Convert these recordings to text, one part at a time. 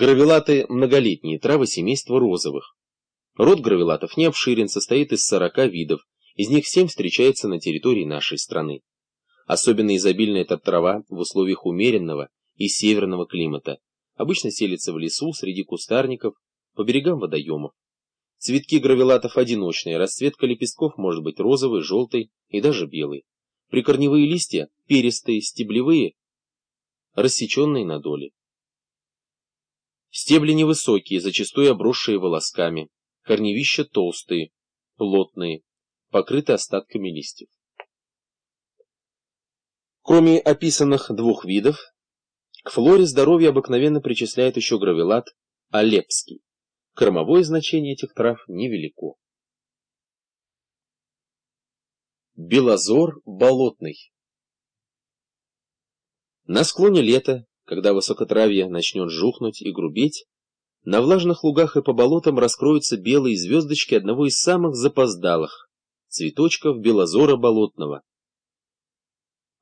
Гравелаты – многолетние травы семейства розовых. Род гравелатов не обширен, состоит из 40 видов, из них 7 встречается на территории нашей страны. Особенно изобильна эта трава в условиях умеренного и северного климата. Обычно селится в лесу, среди кустарников, по берегам водоемов. Цветки гравелатов одиночные, расцветка лепестков может быть розовый, желтый и даже белый. Прикорневые листья перистые, стеблевые, рассеченные на доли. Стебли невысокие, зачастую обросшие волосками, корневища толстые, плотные, покрыты остатками листьев. Кроме описанных двух видов, к флоре здоровья обыкновенно причисляют еще гравелат алепский. Кормовое значение этих трав невелико. Белозор болотный На склоне лета когда высокотравье начнет жухнуть и грубеть, на влажных лугах и по болотам раскроются белые звездочки одного из самых запоздалых цветочков белозора болотного.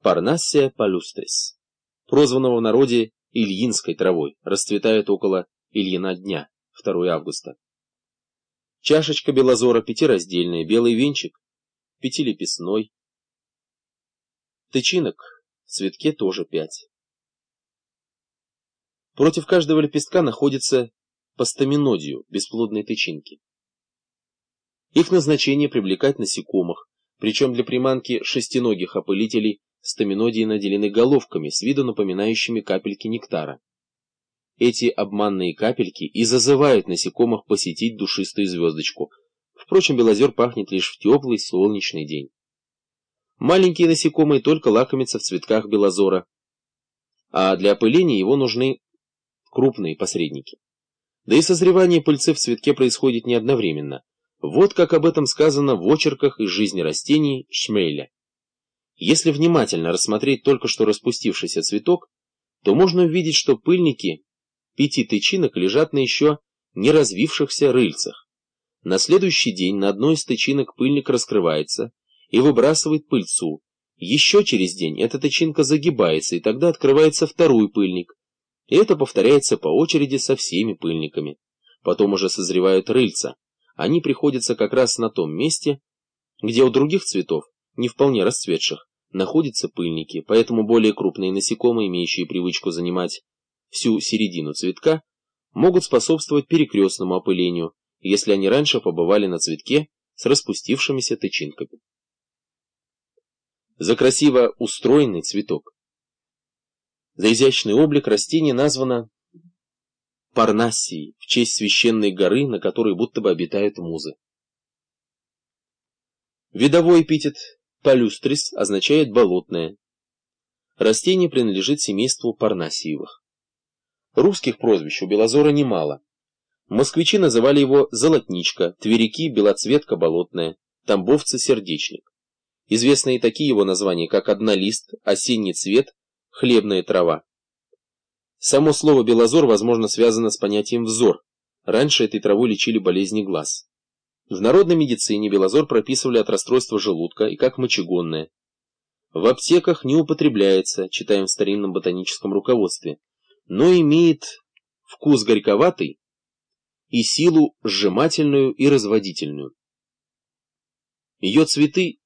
Парнассия палюстрис, прозванного в народе Ильинской травой, расцветает около Ильина дня, 2 августа. Чашечка белозора пятираздельная, белый венчик пятилепестной. Тычинок в цветке тоже пять. Против каждого лепестка находится по стаминодию, бесплодные тычинки. Их назначение привлекать насекомых, причем для приманки шестиногих опылителей стаминодии наделены головками, с виду напоминающими капельки нектара. Эти обманные капельки и зазывают насекомых посетить душистую звездочку. Впрочем, белозер пахнет лишь в теплый солнечный день. Маленькие насекомые только лакомятся в цветках белозора, а для опыления его нужны крупные посредники. Да и созревание пыльцы в цветке происходит не одновременно. Вот как об этом сказано в очерках из жизни растений Шмейля. Если внимательно рассмотреть только что распустившийся цветок, то можно увидеть, что пыльники пяти тычинок лежат на еще не развившихся рыльцах. На следующий день на одной из тычинок пыльник раскрывается и выбрасывает пыльцу. Еще через день эта тычинка загибается, и тогда открывается второй пыльник, и это повторяется по очереди со всеми пыльниками. Потом уже созревают рыльца. Они приходятся как раз на том месте, где у других цветов, не вполне расцветших, находятся пыльники, поэтому более крупные насекомые, имеющие привычку занимать всю середину цветка, могут способствовать перекрестному опылению, если они раньше побывали на цветке с распустившимися тычинками. За красиво устроенный цветок за изящный облик растение названо Парнассией, в честь священной горы, на которой будто бы обитают музы. Видовой эпитет палюстрис означает болотное. Растение принадлежит семейству парнассиевых. Русских прозвищ у Белозора немало. Москвичи называли его золотничка, тверики белоцветка болотная, тамбовцы сердечник. Известны и такие его названия, как однолист, осенний цвет хлебная трава. Само слово «белозор» возможно связано с понятием «взор». Раньше этой травой лечили болезни глаз. В народной медицине белозор прописывали от расстройства желудка и как мочегонное. В аптеках не употребляется, читаем в старинном ботаническом руководстве, но имеет вкус горьковатый и силу сжимательную и разводительную. Ее цветы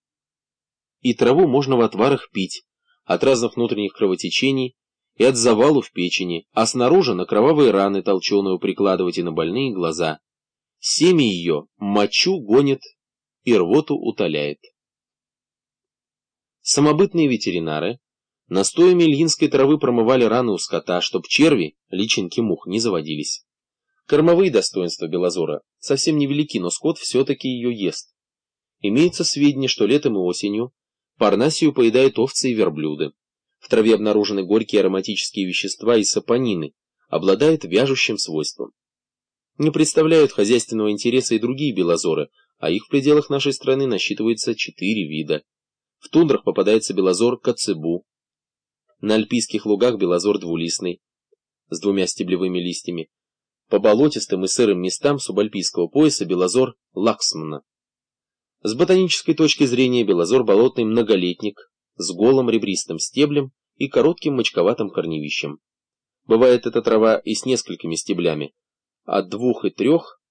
и траву можно в отварах пить, от разных внутренних кровотечений и от завалу в печени, а снаружи на кровавые раны толченую прикладывать и на больные глаза. Семя ее мочу гонит и рвоту утоляет. Самобытные ветеринары настоями ильинской травы промывали раны у скота, чтоб черви, личинки мух, не заводились. Кормовые достоинства белозора совсем невелики, но скот все-таки ее ест. Имеются сведения, что летом и осенью Парнасию поедают овцы и верблюды. В траве обнаружены горькие ароматические вещества и сапонины, обладают вяжущим свойством. Не представляют хозяйственного интереса и другие белозоры, а их в пределах нашей страны насчитывается четыре вида. В тундрах попадается белозор кацебу. На альпийских лугах белозор двулистный, с двумя стеблевыми листьями. По болотистым и сырым местам субальпийского пояса белозор лаксмана. С ботанической точки зрения белозор болотный многолетник с голым ребристым стеблем и коротким мочковатым корневищем. Бывает эта трава и с несколькими стеблями, от двух и трех